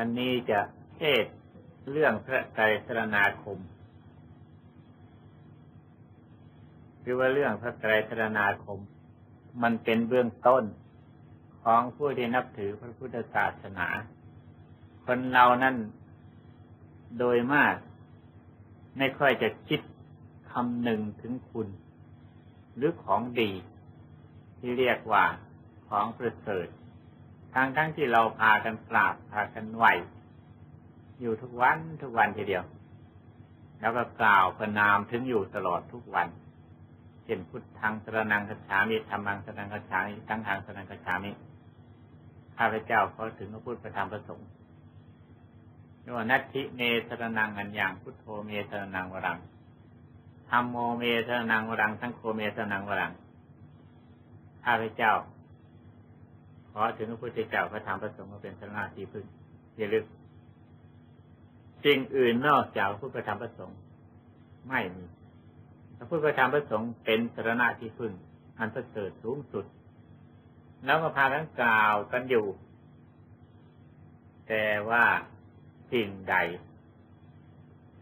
วันนี้จะเทศเรื่องพระไตรสรณาคมคือว่าเรื่องพระไตรสรณาคม มันเป็นเบื้องต้นของผู้ที่นับถือพระพุทธศาสนา คนเรานั่นโดยมาก ไม่ค่อยจะคิดคำหนึ่งถึงคุณ หรือของดี ที่เรียกว่าของประเสริฐ ทางทั้งที่เราพากันกราบพากันไหวอยู่ทุกวันทุกวันทีเดียว แล้วก็กล่าวประนามถึงอยู่ตลอดทุกวันเช่นพุทธังสรนังคัจฉามิธรรมังสรนังคัจฉามิทั้งทางสรนังคัจฉามิข้าพเจ้าขอถึงพระพุทธประธรรมประสงค์เรียกว่านัตถิเมสรนังอันย่างพุทโธเมสรนังวรังธรรมโมเมสรนังวรัง ทั้งโคเมสรนังวรังข้าพเจ้า อถึงพระพุทธเจ้าพระธรรมพระสงฆ์มาเป็นสนาที่พึ่งอย่าลืมสิ่งอื่นนอกจากพระพุทธธรรมพระสงฆ์ไม่มีพระพุทธธรรมพระสงฆ์เป็นสรณะที่พึ่ง อันประเสริฐสูงสุด แล้วก็พากันกล่าวกันอยู่ แต่ว่าสิ่งใด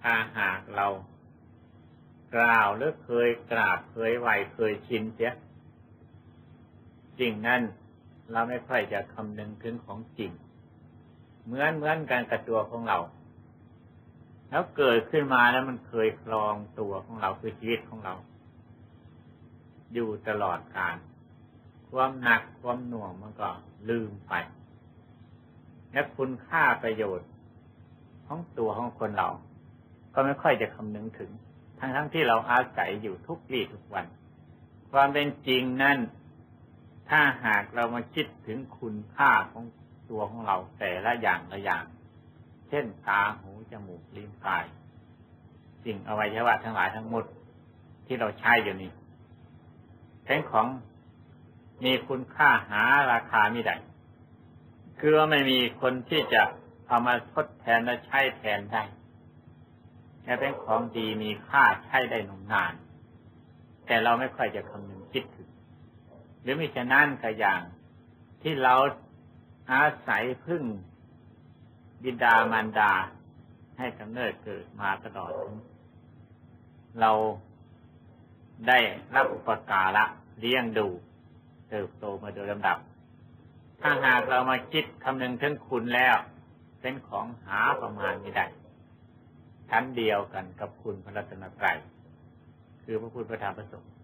ถ้าหากเรากล่าวหรือเคยกราบเคยไหวเคยชินเสียสิ่งนั้น เราไม่ค่อยจะคำนึงถึงของจริง เหมือนเหมือนกันกับตัวของเรา แล้วเกิดขึ้นมาแล้วมันเคยคลองตัวของเราคือชีวิตของเรา อยู่ตลอดกาลความหนักความหน่วงมันก็ลืมไป และคุณค่าประโยชน์ ของตัวของคนเรา ก็ไม่ค่อยจะคำนึงถึง ทั้งทั้งที่เราอาศัยอยู่ทุกวี่ทุกวัน ความเป็นจริงนั่น ถ้าหากเรามาคิดถึงคุณค่าของตัวของเราแต่ละอย่างละอย่าง เช่นตาหูจมูกลิ้นกาย สิ่งอวัยวะทั้งหลายทั้งหมดที่เราใช้อยู่นี้เป็นของมีคุณค่าหาราคาไม่ได้คือว่าไม่มีคนที่จะเอามาทดแทนและใช้แทนได้แค่เป็นของดีมีค่าใช้ได้นานนาน แต่เราไม่ค่อยจะคำนึงคิด รือไมิฉะนั้นก็อย่าง ที่เราอาศัยพึ่งบิดามารดาให้กำเนิดเกิดมาตลอด เราได้รับอุปการะเลี้ยงดูเติบโตมาโดยลำดับ ถ้าหากเรามาคิดคำนึงถึงคุณแล้ว เป็นของหาประมาณไม่ได้ชั้นเดียวกันกับคุณพระรัตนตรัยคือพระพุทธพระธรรมพระสงฆ์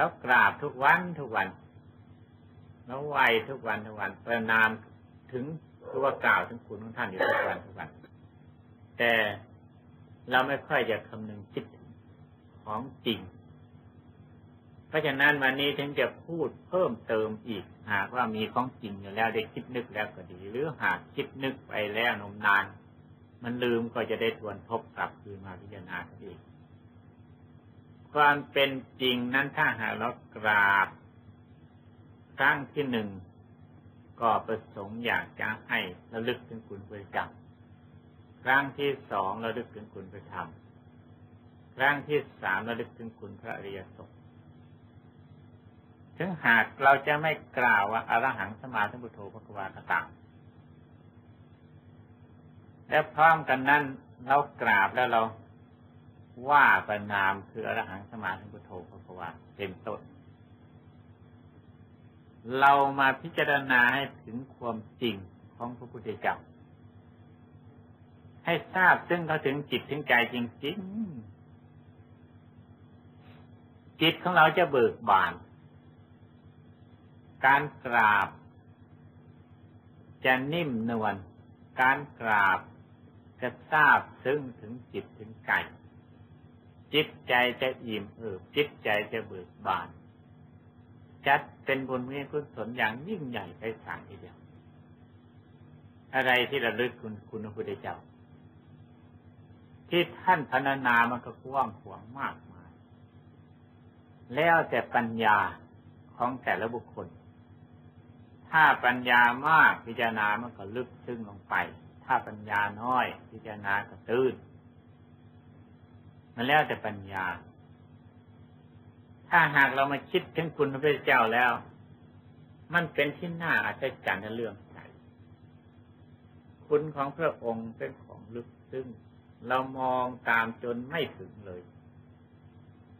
แล้วกราบทุกวันทุกวันแล้วไหวทุกวันทุกวันประนามถึงตัวกล่าวถึงคุณของท่านอยู่ทุกวันทุกวัน แต่เราไม่ค่อยจะคำนึงคิดของจริง เพราะฉะนั้นวันนี้ถึงจะพูดเพิ่มเติมอีก หากว่ามีของจริงอยู่แล้วได้คิดนึกแล้วก็ดี หรือหากคิดนึกไปแล้วนมนาน มันลืมก็จะได้ทวนทบกลับคืนมาพิจารณาอีก ความเป็นจริงนั้นถ้าหากเรากราบครั้งที่หนึ่งก็ประสงค์อยากจะให้ระลึกถึงคุณพระเจ้าครั้งที่สองระลึกถึงคุณพระธรรม ครั้งที่สามระลึกถึงคุณพระอริยสงฆ์ถึงหากเราจะไม่กล่าวว่าอรหังสมาธิพุทโธพระกวาตตามและพร้อมกันนั้นเรากราบแล้วเรา ว่าประนามคืออรหังสมาธิพุทโธพระควาเป็นต้นเรามาพิจารณาให้ถึงความจริงของพระพุทธเจ้าให้ทราบซึ่งเขาถึงจิตถึงใจจริงๆ จิตของเราจะเบิกบาน การกราบ จะนิ่มนวล การกราบจะทราบซึ่งถึงจิตถึงใจ จิตใจจะอิ่มเอิบจิตใจจะเบิกบาน จัดเป็นบุญมีกุศลอย่างยิ่งใหญ่ไปสารทีเดียวอะไรที่ระลึกคุณคุณพระพุทธเจ้า ที่ท่านพรรณนามันก็กว้างขวางมากมาย แล้วแต่ปัญญาของแต่ละบุคคล ถ้าปัญญามากพิจารณามันก็ลึกซึ้งลงไป ถ้าปัญญาน้อยพิจารณาก็ตื้น มันแล้วแต่ปัญญา ถ้าหากเรามาคิดถึงคุณพระพุทธเจ้าแล้ว มันเป็นที่น่าอัศจรรย์ในเรื่องใจคุณของพระองค์เป็นของลึกซึ้งเรามองตามจนไม่ถึงเลย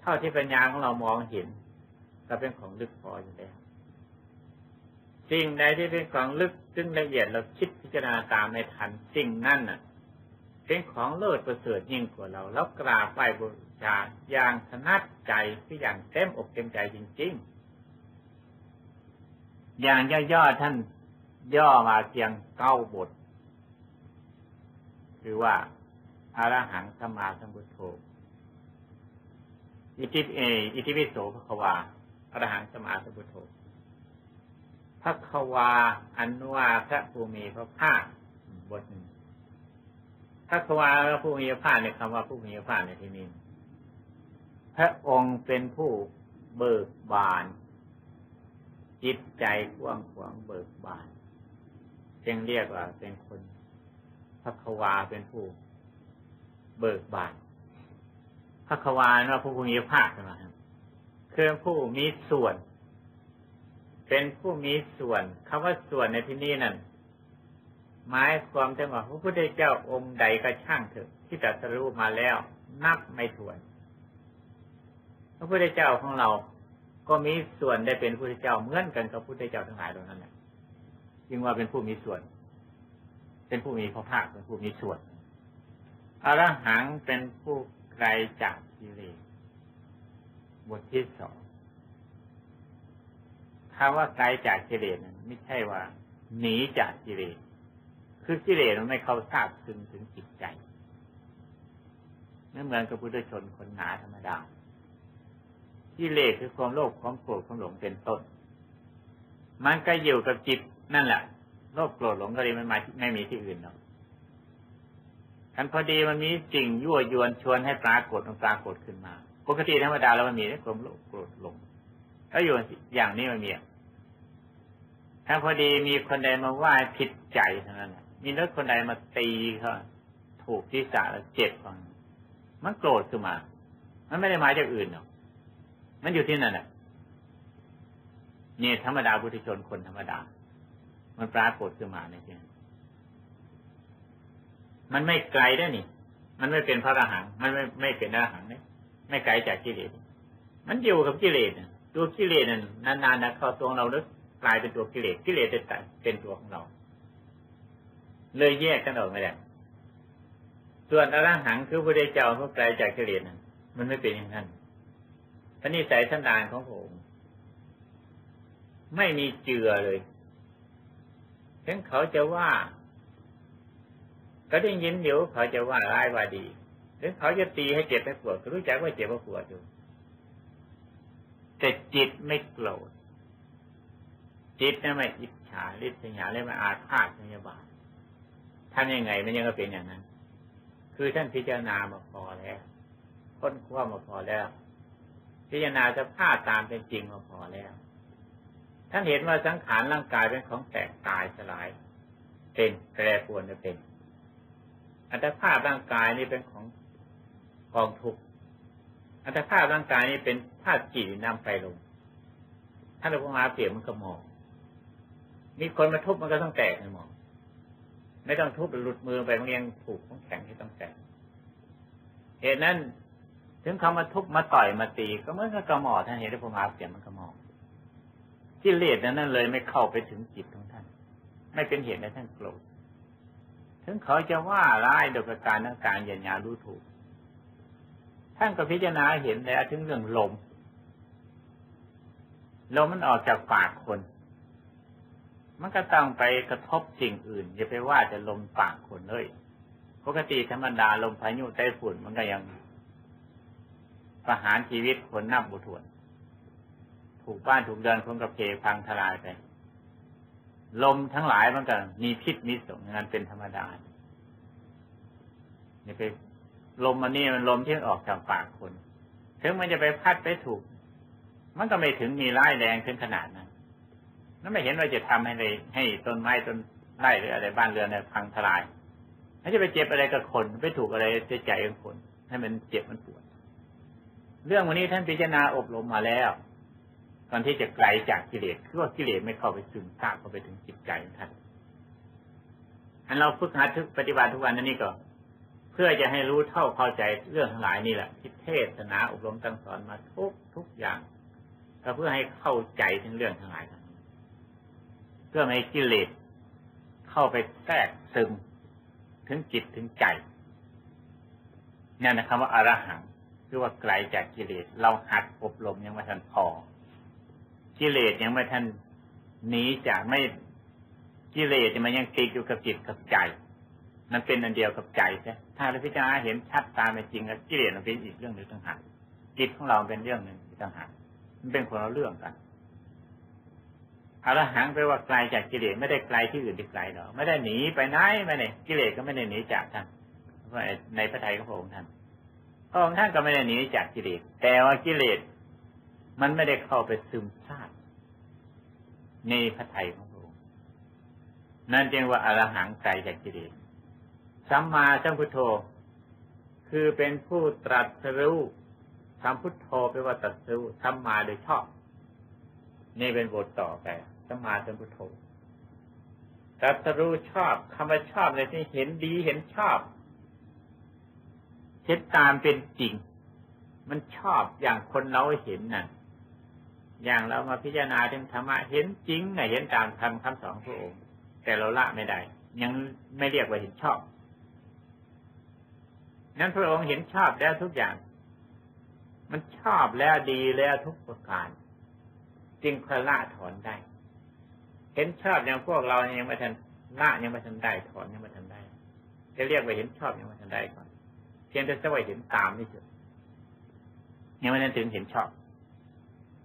เท่าที่ปัญญาของเรามองเห็น ก็เป็นของลึกพออยู่แล้วสิ่งใดที่เป็นของลึกซึ่งละเอียดเราคิดพิจารณาตามในทันสิ่งนั่นน่ะ เป็นของเลิศประเสริฐยิ่งกว่าเราแล้วกราบไหว้บูชาอย่างถนัดใจที่อย่างเต็มอกเต็มใจจริง ๆ อย่างย่อๆท่านย่อมาเพียงเก้าบท คือว่าอารหังสมาสัมพุทโธอิทิเออิทิวิโสภควาอรหังสมาสัมพุทโธพระควาอันว่าพระภูมิพระภาคบทหนึ่ง พระควาพระภูมิพระในคำว่าภูมิพระในที่นี้พระองค์เป็นผู้เบิกบาน จิตใจกว้างขวางเบิกบานจึงเรียกว่าเป็นคนพระควาเป็นผู้ เบิกบานพระควาว่าผู้มีภาคใช่ไหมคือผู้มีส่วน เป็นผู้มีส่วนคำว่าส่วนในที่นี้นั่น หมายความถึงว่าพระพุทธเจ้าองค์ใดก็ช่างเถอะที่ตรัสรู้มาแล้ว นับไม่ถ้วน พระพุทธเจ้าของเราก็มีส่วนได้เป็นพระพุทธเจ้าเหมือนกันกับพระพุทธเจ้าทั้งหลายเหล่านั้นแหละจึงว่าเป็นผู้มีส่วน เป็นผู้มีพระภาคเป็นผู้มีส่วนอรหังเป็นผู้ไกลจากกิเลสบทที่สองคำว่าไกลจากกิเลสนั้นไม่ใช่ว่า หนีจากกิเลส คือกิเลสมันไม่เข้าทราบซึงถึงจิตใจไม่เหมือนกับพุทธชนคนหนาธรรมดากิเลสคือความโลภความโกรธความหลงเป็นต้น มันก็อยู่กับจิตนั่นแหละโลภโกรธหลงก็เลยมันมาไม่มีที่อื่นหรอกทันพอดีมันมีสิ่งยั่วยวนชวนให้ปรากฏมันปรากฏขึ้นมาปกติธรรมดาแล้วมันมีความโลภโกรธหลงถ้าอยู่อย่างนี้มันมีถ้าพอดีมีคนใดมาว่าผิดใจเท่านั้น มีรถคนใดมาตีเขาถูกที่สาแล้วเจ็บฟังมันโกรธขึ้นมา มันไม่ได้มาจากอื่นหรอก มันอยู่ที่นั่นแหละเนี่ธรรมดาบุตรชนคนธรรมดา มันปรากฏขึ้นมาในที่นี้มันไม่ไกลได้นี่ มันไม่เป็นพระอรหัง มันไม่ไม่เป็นอรหังเนี่ยไม่ไกลจากกิเลส มันอยู่กับกิเลสตัวกิเลสนั่นนานๆนะเข้าตัวเราแล้วกลายเป็นตัวกิเลส กิเลสจะเป็นตัวของเรา เลยแยกกันออกไม่ได้ส่วนอรหังคือพระเจ้าผู้ไกลจากกิเลสนั้นมันไม่เป็นอย่างนั้นท่านี้ใส่สันดานของผมไม่มีเจือเลยถึงเขาจะว่า ก็ได้ยินอยู่เขาจะว่าร้ายว่าดีถึงเขาจะตีให้เจ็บให้ปวดก็รู้จักว่าเจ็บว่าปวดอยู่แต่จิตไม่โกรธจิตนี่ไม่อิจฉาริษยาเลยไม่อาฆาตพยาบาท ทำยังไงมันยังก็เป็นอย่างนั้น คือท่านพิจารณามาพอแล้วค้นคว้ามาพอแล้ว พิจารณาจะพาตามเป็นจริงมาพอแล้ว ท่านเห็นว่าสังขารร่างกายเป็นของแตกตายสลาย เป็นแปรปรวนจะเป็น อัตภาพร่างกายนี้เป็นของกองทุกข์อัตภาพร่างกายนี้เป็นธาตุจีนำไปลงถ้าเราพมาเปรียบมันก็มองมีคนมาทุบมันก็ต้องแตกในมอง ไม่ต้องทุบหลุดมือไปมันยังถูกของแข็งที่ต้องแตกเหตุนั้น ถึงเขามาทุบมาต่อยมาตี ก็เหมือนกับกระหม่อท่านเห็นได้พมาเปรียบมันกระหม่อกิเลสนั้นเลยไม่เข้าไปถึงจิตของท่าน ไม่เป็นเหตุให้ท่านโกรธถึงเขาจะว่าร้ายโดยประการต่างๆอย่าญารู้ถูก ท่านก็พิจารณาเห็นแล้วถึงเรื่องลมลมมันออกจากปากคน มันก็ต้องไปกระทบสิ่งอื่น อย่าไปว่าจะลมปากคนเลยปกติธรรมดาลมพายุไต้ฝุ่นมันก็ยังประหารชีวิตคนนับบุถวน ถูกบ้านถูกเดินคนกับเพพังทลายไป ลมทั้งหลายมันก็มีพิษมีสงนั้นเป็นธรรมดาเนี่ยไปลมมันนี่มันลมที่ออกจากปากคน ถึงมันจะไปพัดไปถูก มันก็ไม่ถึงมีร้ายแรงถึงขนาดนั้น นั่นไม่เห็นว่าจะทำให้เลยให้ต้นไม้ต้นไร่หรืออะไรบ้านเรือนเนี่ยพังทลายไม่จะไปเจ็บอะไรกับคนไปถูกอะไรใจใจของคน ให้มันเจ็บมันปวด เรื่องวันนี้ท่านพิจารณาอบรมมาแล้วตอนที่จะไกลจากกิเลสคือว่ากิเลสไม่เข้าไปซึมซาบเข้าไปถึงจิตใจท่านอันเราฝึกหัดทุกปฏิบัติทุกวันนั่นนี่ก็ เพื่อจะให้รู้เท่าเข้าใจเรื่องทั้งหลายนี่แหละที่เทศนาอบรมตั้งสอนมาทุกทุกอย่าง ก็เพื่อให้เข้าใจถึงเรื่องทั้งหลาย เพื่อไม่ให้กิเลสเข้าไปแทรกซึมถึงจิตถึงใจนี่นนะครับว่าอารหังคือว่าไกลจากกิเลส เราหัดอบรมยังไม่ทันพอ กิเลสยังไม่ทันหนีจากไม่กิเลสมันยังติดอยู่กับจิตกับใจ มันเป็นอันเดียวกับใจใช่ถ้าเราพิจารณาเห็นชัดตามเป็นจริงแล้วกิเลสมันเป็นอีกเรื่องหนึ่งต่างหากจิตของเราเป็นเรื่องหนึ่งต่างหากมันเป็นคนละเรื่องกัน อรหังแปลว่าไกลจากกิเลสไม่ได้ไกลที่อื่นที่ไกลหรอกไม่ได้หนีไปไหนไม่ได้กิเลสก็ไม่ได้หนีจากท่านในพระไตรของพระองค์ท่านพระองค์ท่านก็ไม่ได้หนีจากกิเลสแต่ว่ากิเลสมันไม่ได้เข้าไปซึมซาบในพระไตรของพระองค์นั่นจึงว่าอรหังไกลจากกิเลสสัมมาสัมพุทโธ คือเป็นผู้ตรัสรู้สัมพุทโธแปลว่าตรัสรู้สัมมาโดยชอบ นี่เป็นบทต่อไปสมาสัมพุทโธตรัสรู้ชอบคำว่าชอบในที่เห็นดีเห็นชอบเห็นตามเป็นจริง มันชอบอย่างคนเราเห็นน่ะ อย่างเรามาพิจารณาถึงธรรมะเห็นจริงไงเห็นตามคำคำสอนพระองค์แต่เราละไม่ได้ ยังไม่เรียกว่าเห็นชอบ นั้นพระองค์เห็นชอบแล้วทุกอย่าง มันชอบแล้วดีแล้วทุกประการ จึงคละถอนได้ เห็นชอบอย่างพวกเรายังไม่ทันละยังไม่ทันได้ถอนยังไม่ทันได้ จะเรียกว่าเห็นชอบยังไม่ทันได้ก่อน เพียงแต่จะว่าเห็นตามนี่เฉยยังไม่ทันถึงเห็นชอบ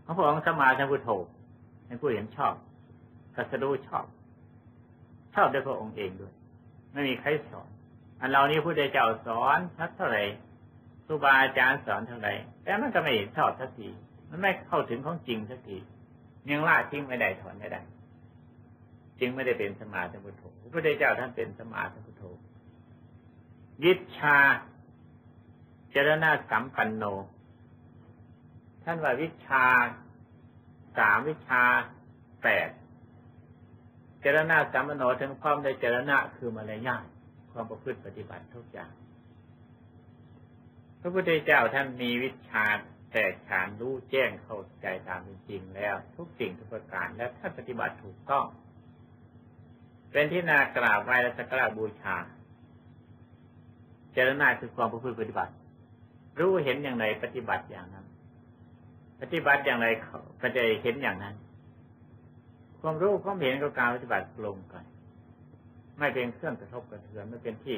พระพุทธองค์สมาสัมพุทโธเป็นผู้เห็นชอบกัสดูชอบ ชอบด้วยพระองค์เองด้วย ไม่มีใครสอน อันเรานี้ผู้ใดเจ้าสอนชัดเท่าไหร่ครูบาอาจารย์สอนเท่าไหร่แต่มันก็ไม่เห็นชอบสักทีมันไม่เข้าถึงของจริงสักที ยังละทิ้งไม่ได้ถอนไม่ได้จึงไม่ได้เป็นสมาธิพุทโธพระพุทธเจ้าท่านเป็นสมาธิพุทโธยิชาเจรณาสัมปันโน ท่านว่าวิชาสามวิชาแปดเจรณาสัมปันโนถึงพร้อมในเจรณะคือมารยาทความประพฤติปฏิบัติทุกอย่าง พระพุทธเจ้าท่านมีวิชา แตกฉานรู้แจ้งเข้าใจตามเป็นจริงแล้ว ทุกสิ่งทุกประการและถ้าปฏิบัติถูกต้อง เป็นที่นากราบไหว้และสักการะบูชา เจรนาคือความประพฤติปฏิบัติ รู้เห็นอย่างไรปฏิบัติอย่างนั้น ปฏิบัติอย่างไรก็จะเห็นอย่างนั้น ความรู้ความเห็นกับการปฏิบัติลงกันไม่เป็นเครื่องกระทบกระเทือนไม่เป็นที่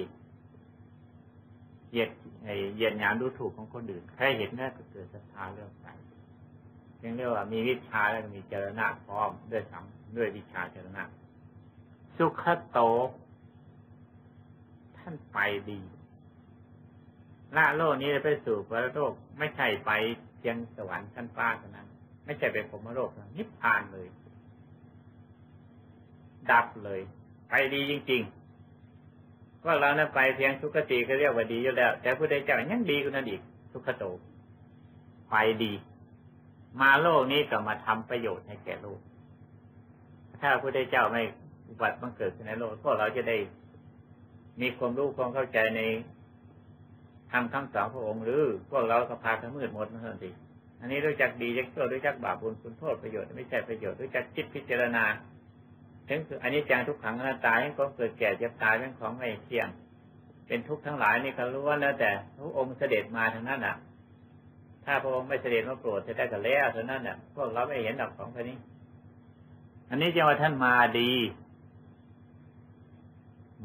เหยียดเหยียดหยามดูถูกของคนอื่นแค่เห็นนั่นก็เกิดศรัทธาเรื่องใสยังเรียกว่ามีวิชาแล้วมีเจรณะพร้อมด้วยสัมด้วยวิชาเจรณะสุขโต ท่านไปดีละโลกนี้ไปสู่พระโลกไม่ใช่ไปเพียงสวรรค์ชั้นฟ้าเท่านั้น ไม่ใช่ไปพรมโลกนิพพานเลย ดับเลย ไปดีจริง ๆ ว่าเรานั้นไปเพียงสุขติก็เรียกว่าดีอยู่แล้ว แต่ผู้ใดเจ้ายังดีกว่านั้นอีกสุขโตไปดี มาโลกนี้ก็มาทำประโยชน์ให้แก่โลก ถ้าผู้ใดเจ้าไม่อุบัติบังเกิดในโลกพวกเราจะได้มีความรู้ความเข้าใจในทำคำสอนพระองค์หรือพวกเราก็พากันมืดหมดนั่นสิอันนี้รู้จักดีรู้จักชั่วรู้จักบาปบุญคุณโทษประโยชน์ไม่ใช่ประโยชน์รู้จักคิดพิจารณา ถึงอันนี้จังทุกขังหน้าตายก็เกิดแก่เจ็บตายเป็นของไม่เที่ยง เป็นทุกข์ทั้งหลายนี่เขารู้ว่าแล้วแต่พระองค์เสด็จมาทางนั้นอะ ถ้าพระองค์ไม่เสด็จมาโปรดจะได้กับแล้วเท่านั้นอะ พวกเราไม่เห็นหรอกของคนนี้ อันนี้จึงว่าท่านมาดี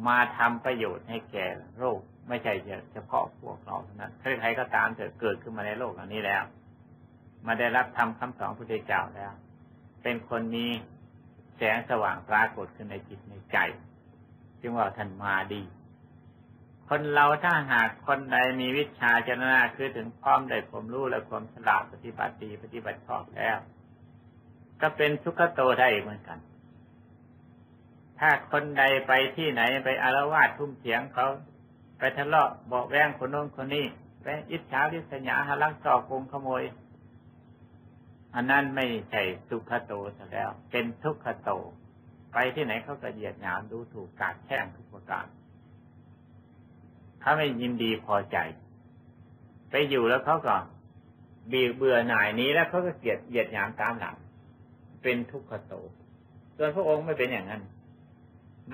มาทำประโยชน์ให้แก่โลกไม่ใช่เฉพาะพวกเราเท่านั้นใครๆก็ตามเกิดเกิดขึ้นมาในโลกอันนี้แล้ว มาได้รับทำคำสอนพระพุทธเจ้าแล้ว เป็นคนมี สงสว่างปรากฏขึ้นในจิตในใจ จึงว่าท่านมาดี คนเราถ้าหากคนใดมีวิชาเจรณาคือถึงพร้อมได้ความรู้และความฉลาดปฏิบัติดีปฏิบัติชอบแล้ว ก็เป็นสุขโตได้เหมือนกัน ถ้าคนใดไปที่ไหนไปอารวาสทุ่มเถียงเขา ไปทะเลาะเบอกแวงคนโน้นคนนี้ไปอิจฉาริษยาหารักจอโกงขโมย อันนั้นไม่ใช่สุขโตซะแล้ว เป็นทุกขโต ไปที่ไหนเขาก็เหยียดหยามดูถูกกาดแช่งทุกประการเขาไม่ยินดีพอใจ ไปอยู่แล้วเขาก็บีเบื่อหน่ายนี้แล้วเขาก็เกลียดเหยียดหยามตามหลังเป็นทุกขโต ส่วนพระองค์ไม่เป็นอย่างนั้น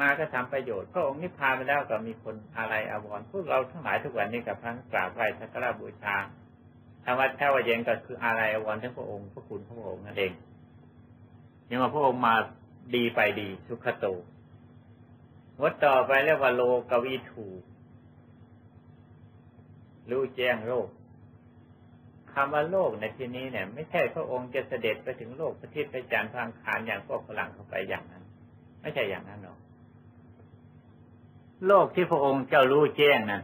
มาก็ทำประโยชน์ พระองค์นิพพานไปแล้วก็มีคนอะไรอาวรณ์พวกเราทั้งหลายทุกวันนี้กับทั้งกราบไหว้สักการะบูชา ธรรมะแท้ว่าเย็นก็คืออะไรอวรณ์ทั้งพระองค์พระคุณพระองค์นั่นเองยังว่าพระองค์มาดีไปดีสุขโตวดต่อไปเรียกว่าโลกวีถูรู้แจ้งโลกคำว่าโลกในที่นี้เนี่ย ไม่ใช่พระองค์จะเสด็จไปถึงโลกพระเทศพระจันทร์พระอังคารอย่างพวกฝรั่งเข้าไปอย่างนั้น ไม่ใช่อย่างนั้นหรอกโลกที่พระองค์เจ้ารู้แจ้งนั้น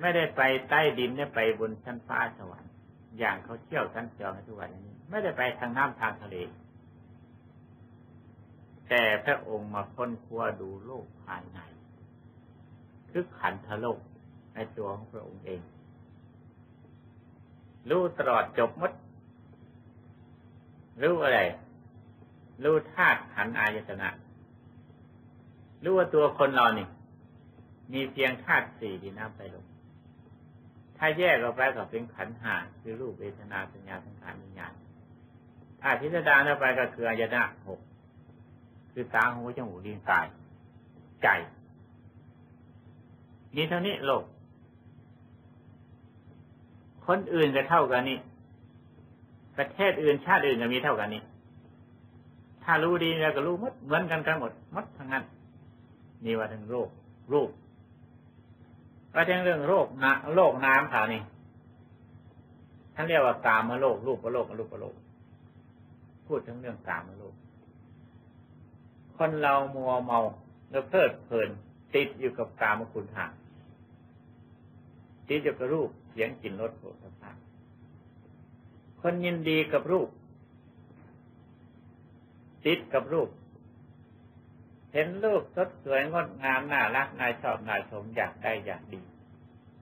ไม่ได้ไปใต้ดินไม่ไปบนชั้นฟ้าสวรรค์อย่างเขาเที่ยวชั้นจองทุกวันนี้ ไม่ได้ไปทางน้ำทางทะเล แต่พระองค์มาค้นคว้าดูโลกภายในคือขันธโลกในตัวของพระองค์เอง รู้ตลอดจบมด รู้อะไร รู้ธาตุขันอายตนะ รู้ว่าตัวคนเรานี่ มีเพียงธาตุสี่ดินน้ำไฟลม ถ้าแยกออกไปก็เป็นขันห้าคือรูปเวทนาสัญญาสังขารวิญญาณถ้าพิจารณาไปก็คืออายนะหกคือตาหูจมูกลิ้นกายใจนี่เท่านี้โลก คนอื่นก็เท่ากันนี่ประเทศอื่นชาติอื่นก็มีเท่ากันนี่ถ้ารู้ดีแล้วก็รู้มดเหมือนกันกันหมดมดทั้งนั้นนี่ว่าทั้งโลกรูป ก็ทั้งเรื่องโรคนะโรคน้ำค่ะนี่ท่านเรียกว่ากามโลกรูปโลกรูปโลกพูดถึงเรื่องกามโลก คนเรามัวเมาแล้วเพลิดเพลิน ติดอยู่กับกามคุณหาติดอยู่กับรูปเสียงกลิ่นรสโผฏฐัพคนยินดีกับรูป ติดกับรูป เห็นรูปสดสวยงดงามน่ารักนายชอบนายชมอยากได้อยากดี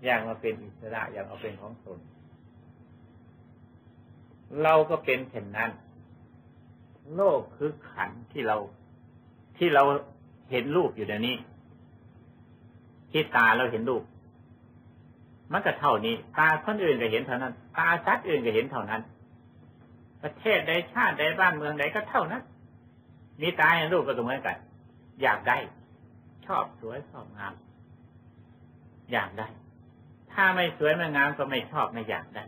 อยากมาเป็นอิสระอยากมาเป็นของตนเราก็เป็นเช่นนั้น โลกคือขันที่เรา ที่เราเห็นรูปอยู่เดี๋ยวนี้ ที่ตาเราเห็นรูปมันก็เท่านี้ ตาคนอื่นก็เห็นเท่านั้น ตาชัดอื่นก็เห็นเท่านั้น ประเทศใดชาติใดบ้านเมืองใดก็เท่านั้น มีตาเห็นรูปก็เหมือนกัน อยากได้ ชอบสวยชอบงาม อยากได้ ถ้าไม่สวยไม่งามก็ไม่ชอบไม่อยากได้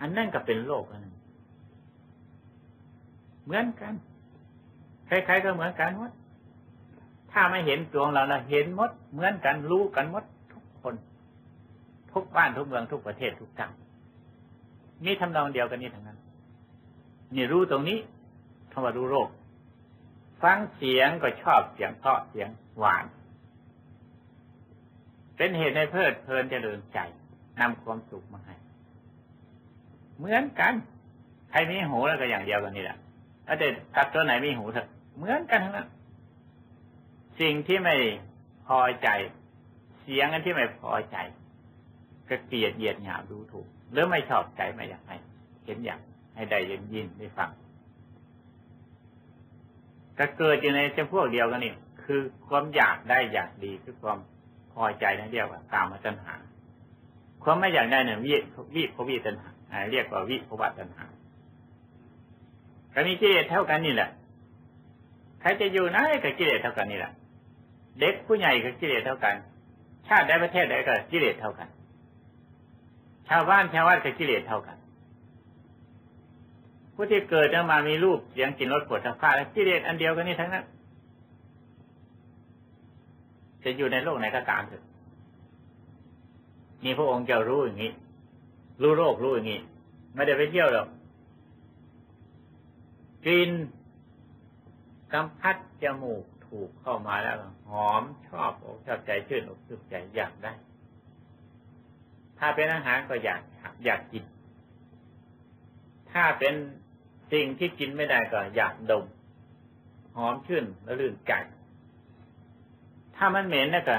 อันนั่นก็เป็นโลกอันนึงเหมือนกันใครๆก็เหมือนกันหมด ถ้าไม่เห็นดวงเราเราเห็นหมด เหมือนกันรู้กันหมดทุกคน ทุกบ้านทุกเมืองทุกประเทศทุกจังนี่ทำนองเดียวกันนี่ทั้งนั้น นี่รู้ตรงนี้คำว่ารู้โรค ฟังเสียงก็ชอบเสียงเพราะเสียงหวาน เป็นเหตุในเพลิดเพลินเจริญใจนำความสุขมาให้ เหมือนกัน ใครมีหูแล้วก็อย่างเดียวกันนี่แหละถ้าแต่ตัดตัวไหนมีหูเถอะเหมือนกันทั้งนั้นสิ่งที่ไม่พอใจ เสียงอันที่ไม่พอใจก็เกลียดเหยียดหยามดูถูก หรือไม่ชอบใจไม่อยากให้ เห็นอย่างให้ได้ยินยินได้ฟัง ก็เกิดอยู่ในจำพวกเดียวกันนี่คือความอยากได้อยากดีคือความพอใจนั่นเรียกว่าตามมาตัณหา ความไม่อยากได้เนี่ยวิวิภวิตัณหาเรียกว่าวิภวตัณหาก็มีกิเลสเท่ากันนี่แหละใครจะอยู่ไหนก็กิเลสเท่ากันนี่แหละเด็กผู้ใหญ่ก็กิเลสเท่ากัน ชาติใดประเทศใดก็กิเลสเท่ากัน ชาวบ้านชาววัดก็กิเลสเท่ากัน ผู้ที่เกิดมามีรูปเสียงกลิ่นรสปวดทั้งฟ้าและกิเลสอันเดียวกันนี่ทั้งนั้นจะอยู่ในโลกไหนก็ตามเถอะนี่พระองค์จะรู้อย่างนี้ รู้โรครู้อย่างนี้ไม่ได้ไปเที่ยวหรอกกลิ่นสัมผัสจมูกถูกเข้ามาแล้ว หอมชอบอกชอบใจชื่นอกชื่นใจอยากได้ ถ้าเป็นอาหารก็อยากอยากกินถ้าเป็น สิ่งที่กินไม่ได้ก็อยากดม หอมชื่นและลื่นใจถ้ามันเหม็นนะก็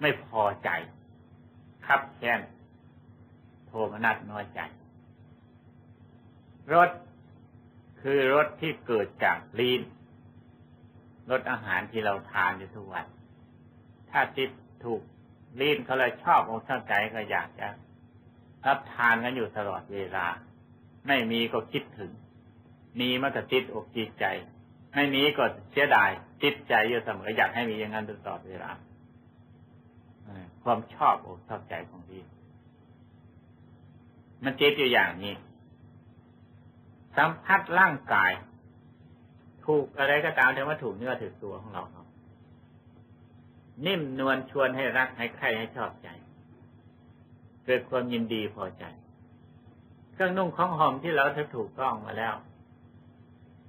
ไม่พอใจคับแค้นโทมนัสน้อยใจรสคือรสที่เกิดจากลิ้นรสอาหารที่เราทานอยู่ทุกวัน ถ้าติดถูกลิ้นเขาเลยชอบอกชอบใจก็อยากจะรับทานกันอยู่ตลอดเวลา ไม่มีก็คิดถึง มีมันก็ติดอกจิตใจ ไม่มีก็เสียดายจิตใจอยู่เสมออยากให้มีอย่างนั้นตลอดเวลาความชอบอกชอบใจของดีมันจิตอยู่อย่างนี้ สัมผัสร่างกาย ถูกอะไรก็ตามแต่ว่าถูกเนื้อถือตัวของเราครับนิ่มนวลชวนให้รักให้ใครให้ชอบใจ เกิดความยินดีพอใจ เครื่องนุ่งของหอมที่เราถ้าถูกต้องมาแล้ว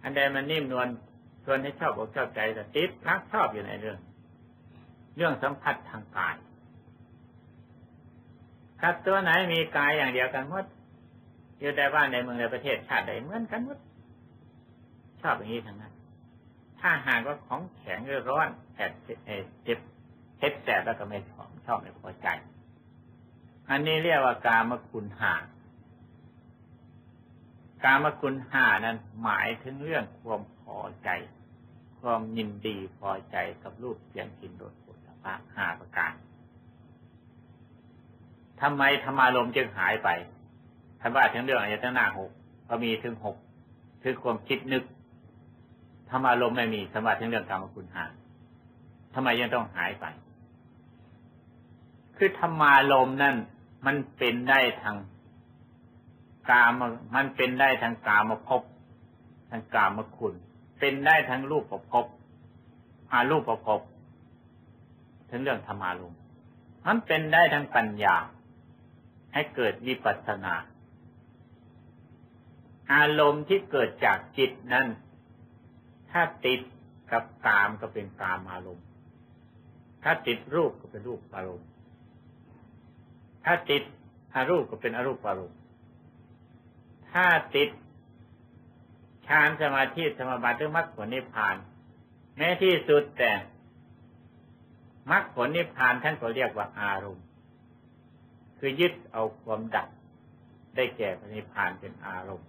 อันใดมันนิ่มนวลชวนให้ชอบอกชอบใจแต่ติดรักชอบอยู่ในเรื่อง เรื่องสัมผัสทางกายครับตัวไหนมีกายอย่างเดียวกันหมดอยู่ในบ้านในเมืองในประเทศชาติใดเหมือนกันหมดชอบอย่างนี้ทั้งนั้น ถ้าหากว่าของแข็งหรือร้อนแผดเจ็บเท็ดแสบแล้วก็ไม่ชอบชอบไม่พอใจ อันนี้เรียกว่ากามคุณหา กามคุณหานั้นหมายถึงเรื่องความพอใจ ความยินดีพอใจกับรูปเสียงกลิ่นรสผลิภัณฑ์ห้าประการทำไมธรรมารมจึงหายไปท่านว่าถึงเรื่องอายตนะหกก็มีถึงหกคือความคิดนึกธรรมารมไม่มีสมบัติถึงเรื่องกรรมคุณหาทำไมยังต้องหายไป คือธรรมารมนั่นมันเป็นได้ทาง กามมันเป็นได้ทางกามภพทางกามคุณ เป็นได้ทั้งรูปประพบอารูปประพบถึงเรื่องธรรมารมมันเป็นได้ทั้งปัญญา ให้เกิดวิปัสสนา อารมณ์ที่เกิดจากจิตนั้น ถ้าติดกับกามก็เป็นกามอารมณ์ ถ้าติดรูปก็เป็นรูปอารมณ์ ถ้าติดอารูปก็เป็นอรูปอารมณ์ ถ้าติดฌานสมาธิสมาบัติหรือมรรคผลนิพพาน แม้ที่สุดแต่มรรคผลนิพพานท่านก็เรียกว่าอารมณ์ คือยึดเอาความดับได้แก่พระนิพพานเป็นอารมณ์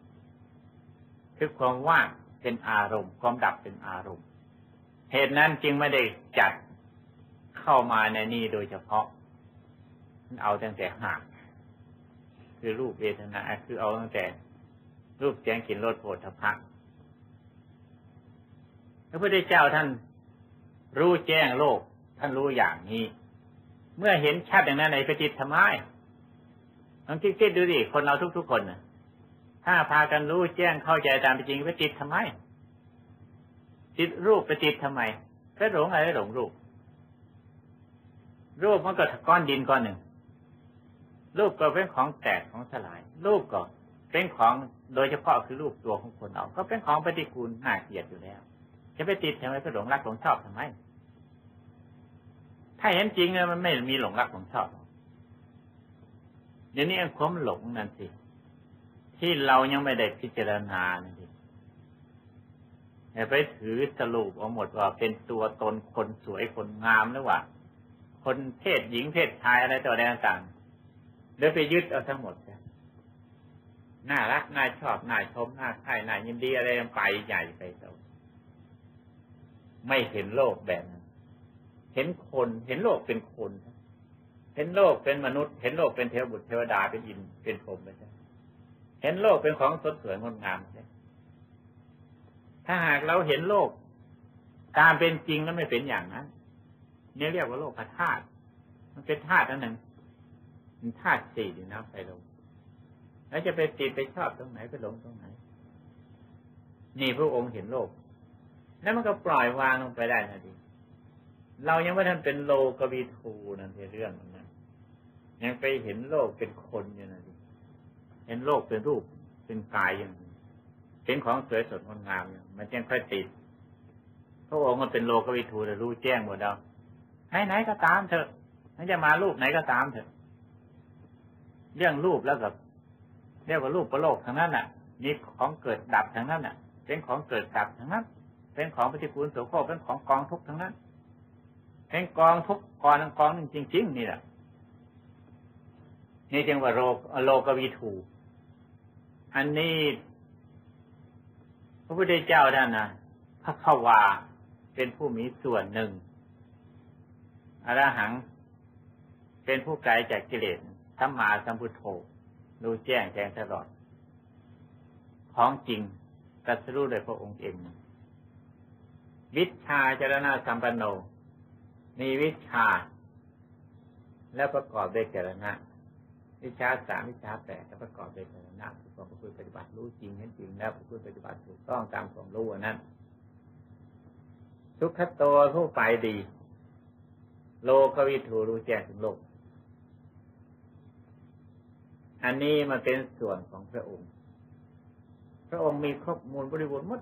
คือความว่างเป็นอารมณ์ ความดับเป็นอารมณ์ เหตุนั้นจึงไม่ได้จัดเข้ามาในนี้โดยเฉพาะ เอาตั้งแต่หากคือรูปเวทนาคือเอาตั้งแต่ รูปเสียงกลิ่นรสโผฏฐัพพะพระพุทธเจ้าท่านรู้แจ้งโลก ท่านรู้อย่างนี้ เมื่อเห็นชัดอย่างนั้นในปฏิทำไมลองคิดคิดดูดิคนเราทุก ๆ คนนะถ้าพากันรู้แจ้งเข้าใจตามเป็นจริงไปติดทำไม ติดรูปไปติดทำไมก็หลงอะไรหลงรูป รูปมันก็ก้อนดินก้อนหนึ่ง รูปก็เป็นของแตกของสลาย รูปก็เป็นของ โดยเฉพาะคือรูปตัวของคนเราก็เป็นของปฏิกูลน่าเกลียดอยู่แล้ว จะไปติดทำไมก็หลงรักหลงชอบทำไม ถ้าเห็นจริงเลยมันไม่มีหลงรักหลงชอบเดี๋ยวนี้ความหลงนั่นสิที่เรายังไม่ได้พิจารณานั่นสิไปถือสรุปเอาหมดว่าเป็นตัวตนคนสวยคนงามหรือว่า คนเพศหญิงเพศชายอะไรต่ออะไรต่างๆแล้วไปยึดเอาทั้งหมด น่ารักน่าชอบน่าชมน่าใคร่น่ายินดีอะไรไปใหญ่ไปเท่าไม่เห็นโลกแบบนั้นเห็นคนเห็นโลกเป็นคน เห็นโลกเป็นมนุษย์ เห็นโลกเป็นเทวบุตรเทวดาเป็นอินเป็นพรหมไปใช่เห็นโลกเป็นของสดสวยงดงามใช่ถ้าหากเราเห็นโลกตามเป็นจริงแล้วไม่เป็นอย่างนั้นเนี่ยเรียกว่าโลกธาตุมันเป็นธาตุนั่นหนึ่งมันธาตุสี่ดีนะไปลง แล้วจะไปติดไปชอบตรงไหนไปหลงตรงไหน นี่พระองค์เห็นโลก แล้วมันก็ปล่อยวางลงไปได้ทันทีเรายังไม่ทันเป็นโลกวีทูนั่นเรื่องนั้นยังไปเห็นโลกเป็นคนอยู่นั่นเห็นโลกเป็นรูปเป็นกายอย่างเป็นของสวยสดงดงามอย่างมันยังค่อยติดพระองค์มันเป็นโลกวิทูแต่รู้แจ้งหมดแล้วไหนไหนก็ตามเถอะนั่นจะมารูปไหนก็ตามเถอะ เรื่องรูปแล้วกับ เรียกว่ารูปประโลกทั้งนั้นน่ะนี่ของเกิดดับทั้งนั้นน่ะ เป็นของเกิดดับทั้งนั้น เป็นของปฏิกูลโสโครเป็นของกองทุกทั้งนั้น เป็นกองทุกกองกองหนึ่งจริงๆนี่แหละนี่จึงว่าโลโลกวิถู อันนี้พระพุทธเจ้าท่านนะพระขวาเป็นผู้มีส่วนหนึ่งอรหัง เป็นผู้ไกลจากกิเลสสัมมาสัมพุทโธ รู้แจ้งแจ้งตลอด ของจริงตรัสรู้โดยพระองค์เอง วิชาจรณาสัมปันโน มีวิชา แล้วประกอบด้วยจรณะ วิชาสามวิชาแปดแล้วประกอบด้วยจรณะประกอบประพฤติปฏิบัติรู้จริงเห็นจริงแล้วประพฤติปฏิบัติถูกต้องตามความรู้นั้นทุกขตัวผู้ไปดี โลกวิถูรู้แจ้งถึงโลก อันนี้มันเป็นส่วนของพระองค์ พระองค์มีครบมูลบริบูรณ์หมด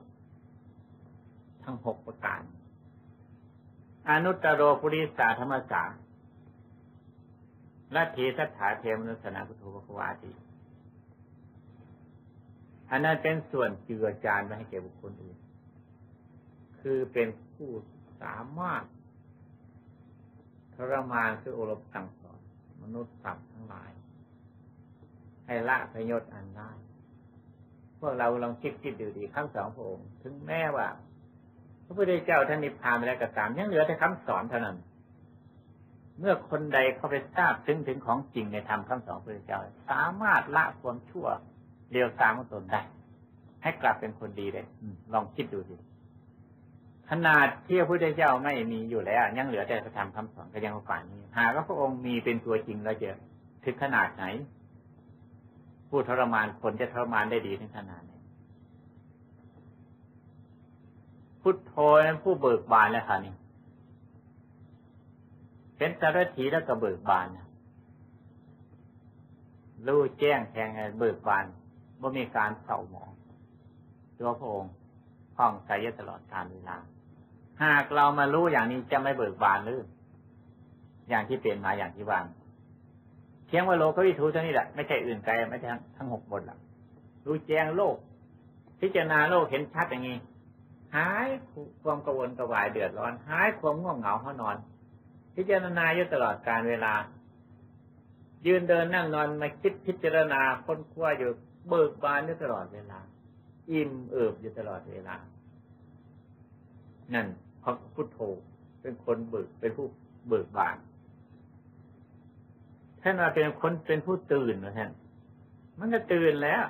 ทั้งหกประการ อนุตตรโรปุริสาธรรมสาลัทธิสัทธาเทมนุสนาพุทโธภควาติอันนั้นเป็นส่วนเจือจานไปให้แก่บุคคลอื่น คือเป็นผู้สามารถทรมานคือโอรมสั่งสอน มนุษย์สัตว์ทั้งหลาย ให้ละพยศอันได้ พวกเราลองคิดคิดดูดีคำสอนพระองค์ ถึงแม้ว่า พระพุทธเจ้าท่านนิพพานไปแล้วก็ตามยังเหลือแต่คำสอนเท่านั้น เมื่อคนใดเขาไปทราบถึงถึงของจริงในธรรมคำสอนพระพุทธเจ้า สามารถละความชั่วเรียวซามของตนได้ ให้กลับเป็นคนดีได้ลองคิดดูสิขนาดที่พระพุทธเจ้าไม่มีอยู่แล้ว ยังเหลือแต่พระธรรมคำสอนก็ยังฝ่านี้หากว่าพระองค์มีเป็นตัวจริงเราจะถึงขนาดไหน ผู้ทรมานคนจะทรมานได้ดีถึงขนาดไหนพุทโธนั้นผู้เบิกบานแล้วค่ะนี่ เป็นสารถีแล้วก็เบิกบานรู้แจ้งแทงเบิกบานว่ามีการเศร้าหมองตัวพระองค์ห้องใสตลอดการเวลาหากเรามารู้อย่างนี้จะไม่เบิกบานหรืออย่างที่เป็นมาอย่างที่วาง เพียงว่าโลกวิถูเท่านี้แหละไม่ใช่อื่นไกลไม่ใช่ทั้งหกบทหรอกรู้แจ้งโลก พิจารณาโลกเห็นชัดอย่างนี้หายความกังวลกระวายเดือดร้อนหายความง่วงเหงาห้านอน พิจารณาอยู่ตลอดการเวลา ยืนเดินนั่งนอนมาคิดพิจารณาค้นคว้าอยู่เบิกบานอยู่ตลอดเวลา อิ่มเอิบอยู่ตลอดเวลา นั่นพระพุทโธเป็นคนเบิกเป็นผู้เบิกบาน ท่านว่าเป็นคนเป็นผู้ตื่นนะท่านมันก็ตื่นแล้ว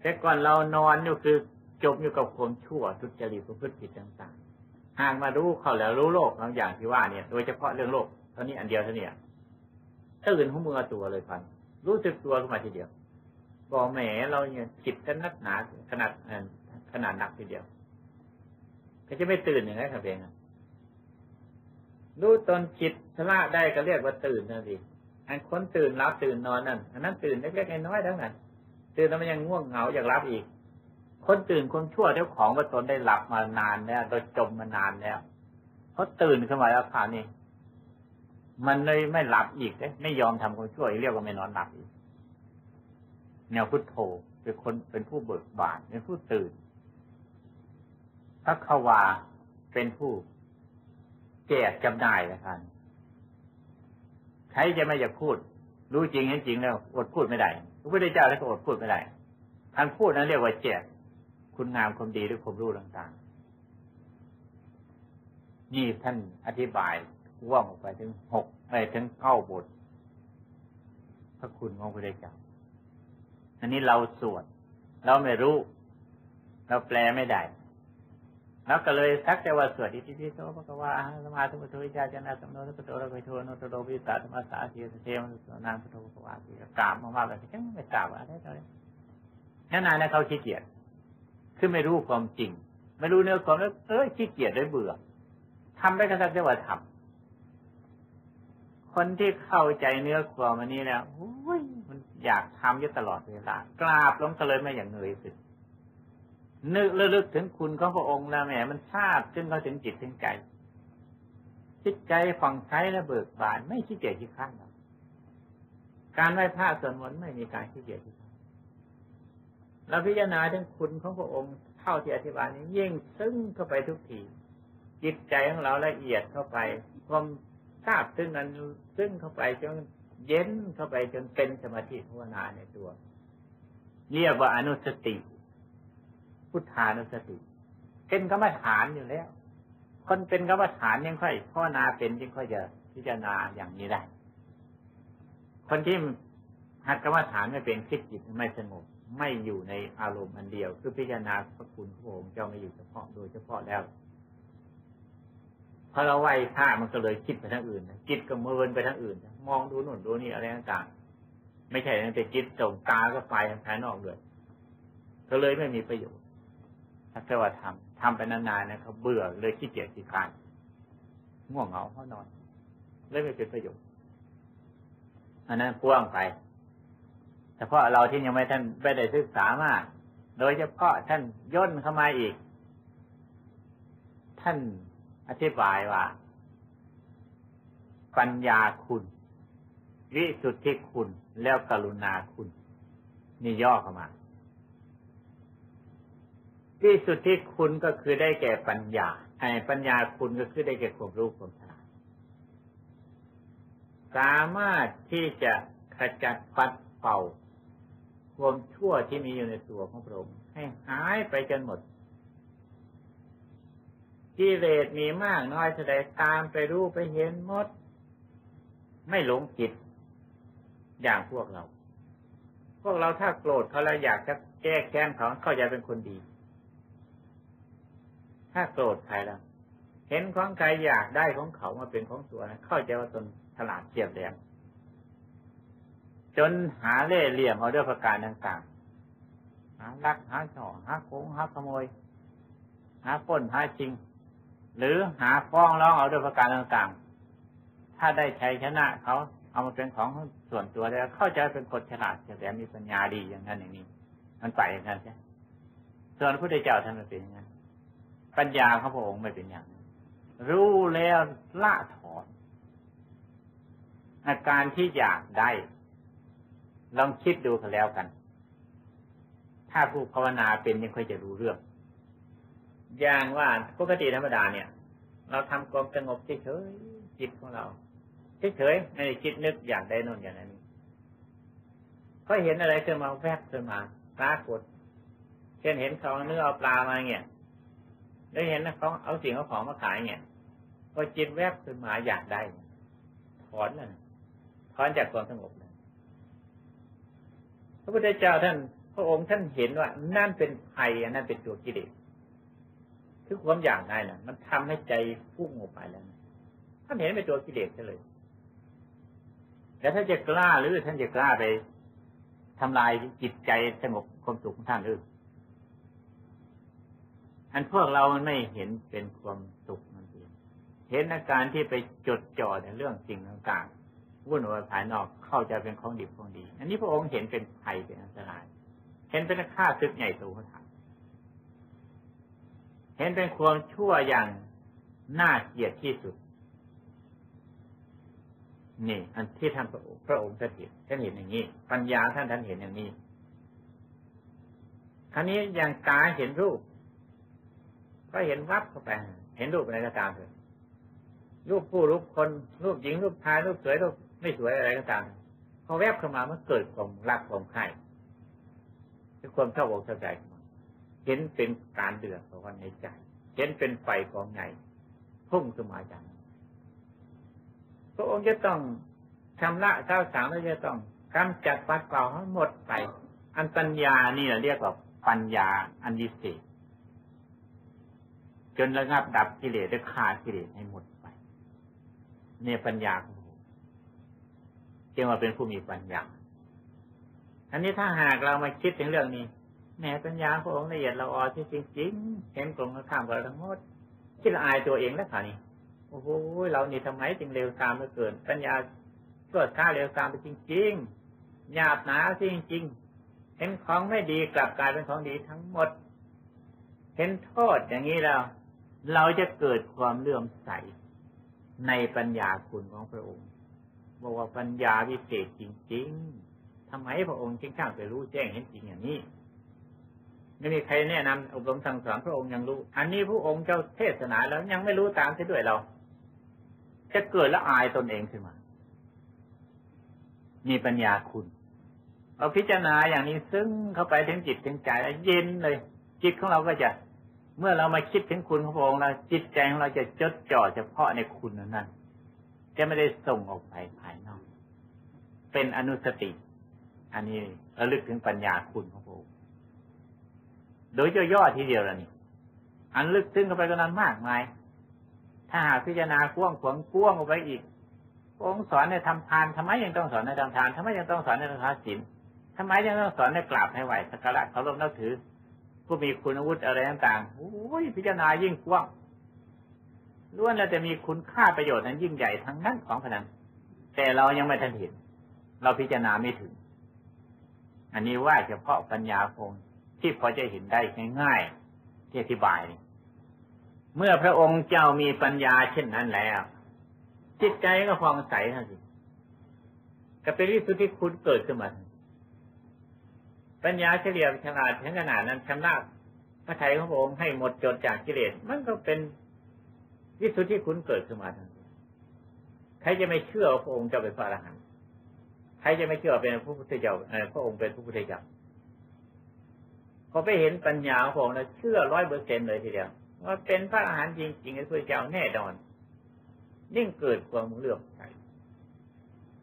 แต่ก่อนเรานอนอยู่คือจมอยู่กับความชั่วทุจริตประพฤติผิดต่างๆห่างมารู้เขาแล้วรู้โลกบางอย่างที่ว่าเนี่ย โดยเฉพาะเรื่องโลกตอนนี้อันเดียวเท่านี้ตื่นหัวมือตัวเลยพันรู้สึกตัวขึ้นมาทีเดียวบอกแหมเราเนี่ยผิดกันนักหนาขนาดขนาดหนักทีเดียวก็จะไม่ตื่นอย่างไรครับเอง รู้ตนจิตชละได้ก็เรียกว่าตื่นนั่นเองอันคนตื่นรับตื่นนอนนั่นอันนั้นตื่นเล็กๆน้อยๆทั้งนั้นตื่นแล้วมันยังง่วงเหงาอยากรับอีก คนตื่นคนชั่วเจ้าของว่าตนได้หลับมานานแล้วโดยจมมานานแล้วเขาตื่นขึ้นมาแล้วคราวนี้มันเลยไม่หลับอีกเลยไม่ยอมทำความชั่วเรียกว่าไม่นอนหลับอีกแนวพุทโธเป็นคนเป็นผู้เบิกบานเป็นผู้ตื่นพระควาเป็นผู้ แจกจำได้นะท่านใครจะไม่อยากพูด รู้จริงเห็นจริงแล้วอดพูดไม่ได้พระพุทธเจ้าแล้วก็อดพูดไม่ได้ท่านพูดนั้นเรียกว่าแจกคุณงามความดีหรือความรู้ต่างๆนี่ท่านอธิบายว่องออกไปถึงหกไปถึงเก้าบท พระคุณของพระพุทธเจ้าอันนี้เราสวดเราไม่รู้ เราแปลไม่ได้ แล้วก็เลยสักแต่ว่าสวดอิติปิโสพระกวาสมาธิพุทโธวิชาจนะสมโนพุทโธเราไปโทโนโตโรวิตาธรรมสาเทียเทมนามพุทโธพระกวาที่กราบมากๆแบบนี้ไม่กราบอะไรเลยแค่นั้นนะเขาขี้เกียจคือไม่รู้ความจริง ไม่รู้เนื้อความแล้วเอ้ยขี้เกียจด้เบื่อทำได้กันสักแต่ว่าทำคนที่เข้าใจเนื้อความอันนี้แล้วโอ้ยมันอยากทำอยู่ตลอดเวลากราบลงก็เลยไม่อย่างเงยขึ้น นึกระลึกถึงคุณของพระองค์แล้วแหมมันทราบจึงเขาถึงจิตถึงใจจิตใจฝังใช้และเบิกบานไม่ขี้เกียจขี้ข้านการไหว้พระสวดมนต์ไม่มีการขี้เกียจขี้ข้านเราพิจารณาถึงคุณของพระองค์เท่าที่อธิบายนี้ยิ่งซึ้งเข้าไปทุกทีจิตใจของเราละเอียดเข้าไปความทราบซึ่งนั้นซึ่งเข้าไปจนเย็นเข้าไปจนเป็นสมาธิภาวนาในตัว เรียกว่าอนุสติ พุทธานุสติ เป็นกรรมฐานอยู่แล้ว คนเป็นกรรมฐานยังค่อยพ่อนาเป็นยังค่อยจะพิจารณาอย่างนี้ได้ คนที่หัดกรรมฐานไม่เป็นคิดจิตไม่สงบ ไม่อยู่ในอารมณ์อันเดียว คือพิจารณาพระคุณพระองค์เจ้าไม่อยู่เฉพาะโดยเฉพาะแล้วพอเราไหวท่ามันก็เลยคิดไปทางอื่นจิตก็เมินไปทางอื่น มองดูนู่นดูนี่อะไรต่างๆไม่ใช่แต่จิตส่งตาก็ไปภายนอกเลยก็เลยไม่มีประโยชน์ ถ้าเกิดว่าทำทำไปนานๆนะเขาเบื่อเลยขี้เกียจขี้คานง่วงเหงาเขานอนเลยไม่เป็นประโยชน์อันนั้นพ่วงไปเฉพาะเราที่ยังไม่ท่านไม่ได้ศึกษามาก โดยเฉพาะท่านย่นเข้ามาอีก ท่านอธิบายว่า ปัญญาคุณ วิสุทธิคุณแล้วกรุณาคุณ นี่ย่อเข้ามา วิสุดทธิคุณก็คือได้แก่ปัญญาไอ้ปัญญาคุณก็คือได้แก่ความรู้ความฉลาดสามารถที่จะขจัดปัดเป่าความชั่วที่มีอยู่ในตัวของพระองค์ให้หายไปจนหมดกิเลสมีมากน้อยแสดงตามไปรู้ไปเห็นหมด ไม่หลงจิต อย่างพวกเรา พวกเราถ้าโกรธเขาแล้วอยากจะแก้แค้นเขาเขาจะเป็นคนดี ถ้าโกรธใครแล้ว เห็นของใครอยากได้ของเขามาเป็นของตัวนะเข้าใจว่าตนฉลาดเฉียบแหลมจนหาเล่เหลี่ยมเอาด้วยประการต่างๆ หาลักหาช่อหาโกงหาขโมย หาป้นหาจริง หรือหาฟ้องร้องเอาด้วยประการต่างๆ ถ้าได้ชัยชนะเขาเอามาเป็นของส่วนตัวแล้ว เข้าใจเป็นคนฉลาดแต่มีปัญญาดีอย่างนั้นอย่างนี้ มันไปอย่างนั้นใช่ส่วนพระพุทธเจ้าท่านไม่เป็นอย่างนั้น ปัญญาของพระองค์ไม่เป็นอย่างนั้นรู้แล้วละถอนอาการที่อยากได้ ลองคิดดูกันแล้วกัน ถ้าผู้ภาวนาเป็นยังค่อยจะรู้เรื่อง อย่างว่าปกติธรรมดาเนี่ย เราทำความสงบเฉยๆจิตของเราเฉยๆไม่ได้คิดนึกอยางใดโน่นอย่างนี้นก็เห็นอะไรขึ้นมาแวบขึ้นมาปรากฏเช่นเห็นเขาเนื้อเอาปลามาเงี้ย ได้เห็นนะเขาเอาสิ่งเอาของมาขายเงี้ยพอจิตแวบขึ้นมาอยากได้ถอนเลยถอนจากความสงบเลยพระพุทธเจ้าท่าน พระองค์ท่านเห็นว่านั่นเป็นภัยนั่นเป็นตัวกิเลสคือความอยากได้น่ะ มันทำให้ใจพุ่งออกไปแล้วท่านเห็นเป็นตัวกิเลสเลยแต่ถ้าจะกล้าหรือท่านจะกล้าไปทำลายจิตใจสงบความสุขของท่านหรือ อันพวกเรามันไม่เห็นเป็นความสุขมันเองเห็นอาการที่ไปจดจ่อในเรื่องสิ่งต่างๆวุ่นวายภายนอกเข้าใจเป็นของดีของดี อันนี้พระองค์เห็นเป็นภัยเป็นอันตราย เห็นเป็นค่าซึกใหญ่โตเขาทำเห็นเป็นความชั่วอย่างน่าเกลียดที่สุด นี่ อันที่ท่านพระองค์ท่านเห็นท่านเห็นอย่างนี้ ปัญญาท่านท่านเห็นอย่างนี้คราวนี้อย่างตายเห็นรูป ก็เห็นวับเข้าไป เห็นรูปอะไรก็ตามเลยรูปผู้รูปคนรูปหญิงรูปชายรูปสวยรูปไม่สวยอะไรก็ตามพอแวบเข้ามามันเกิดความรักความใคร่คือความชอบอกชอบใจ เห็นเป็นการเดือดของในใจ เห็นเป็นไฟกองใหญ่พุ่งขึ้นมาจากพระองค์จะต้องชำระเจ้าสามแล้วจะต้องกำจัดปัดเป่าให้หมดไป อันปัญญานี่เราเรียกว่าปัญญาอันวิเศษ จนระงับดับกิเลสและฆ่ากิเลสให้หมดไปเนี่ยปัญญาของจึงว่าเป็นผู้มีปัญญาอันนี้ถ้าหากเรามาคิดถึงเรื่องนี้แหมปัญญาพระองค์ละเอียดเราอ่อนที่จริงๆเห็นกลงข้ามกับทั้งหมดคิดละอายตัวเองแล้วค่ะนี่โอ้โหเรานี่ทำไมจึงเร็วตามมาเกิน ปัญญาเกิดข้าเร็วตามไปจริงๆหยาบหนาจริงๆเห็นของไม่ดีกลับกลายเป็นของดีทั้งหมด เห็นโทษอย่างนี้แล้ว เราจะเกิดความเลื่อมใสในปัญญาคุณของพระองค์ บอกว่าปัญญาวิเศษจริง ๆทำไมพระองค์จึงข้างไปรู้แจ้งเห็นจริงอย่างนี้ ไม่มีใครแนะนำอบรมสั่งสอนพระองค์ยังรู้ อันนี้พระองค์เจ้าเทศนาแล้วยังไม่รู้ตามเสียด้วยเรา จะเกิดละอายตนเองขึ้นมา มีปัญญาคุณเอาพิจารณาอย่างนี้ซึ่งเข้าไปถึงจิตถึงใจเย็นเลย จิตของเราก็จะ เมื่อเรามาคิดถึงคุณของพระองค์เราจิตใจของเราจะจดจ่อเฉพาะในคุณนั้นจะไม่ได้ส่งออกไปภายนอก เป็นอนุสติ อันนี้ระลึกถึงปัญญาคุณของพระองค์โดยย่อๆทีเดียวแล้วนี่ อันลึกซึ้งเข้าไปก็นั้นมากมาย ถ้าหากพิจารณากว้างขวางกว้างออกไปอีกองค์สอนในทำทานทำไมยังต้องสอนในทำทานทำไมยังต้องสอนในทาศีลทำไมยังต้องสอนในกราบให้ไหวสักการะเคารพนับถือ ผู้มีคุณอาวุฒิอะไรต่างๆโอ้ยพิจารณายิ่งกว้างล้วนแล้วจะมีคุณค่าประโยชน์นั้นยิ่งใหญ่ทั้งนั้นของพนันแต่เรายังไม่ทันเห็น เราพิจารณาไม่ถึง อันนี้ว่าเฉพาะปัญญาคงที่พอจะเห็นได้ง่ายๆที่อธิบาย เมื่อพระองค์เจ้ามีปัญญาเช่นนั้นแล้ว จิตใจก็ฟองใสท่านสิก็เป็นวิสุทธิคุณเกิดขึ้นมา ปัญญาเฉลี่ยฉลาดถึงขนาดนั้นชำนาญพระไถ่ของพระองค์ให้หมดจดจากกิเลสมันก็เป็นวิสุทธิคุณเกิดขึ้นมาทันทีใครจะไม่เชื่อพระองค์จะเป็นพระอรหันต์ใครจะไม่เชื่อเป็นพระพุทธเจ้าพระองค์เป็นพระพุทธเจ้าพอไปเห็นปัญญาของเราเชื่อร้อยเปอร์เซ็นเลยทีเดียวว่าเป็นพระอรหันต์จริงๆไอ้พระเจ้าแน่นอนยิ่งเกิดความเลื่อมใส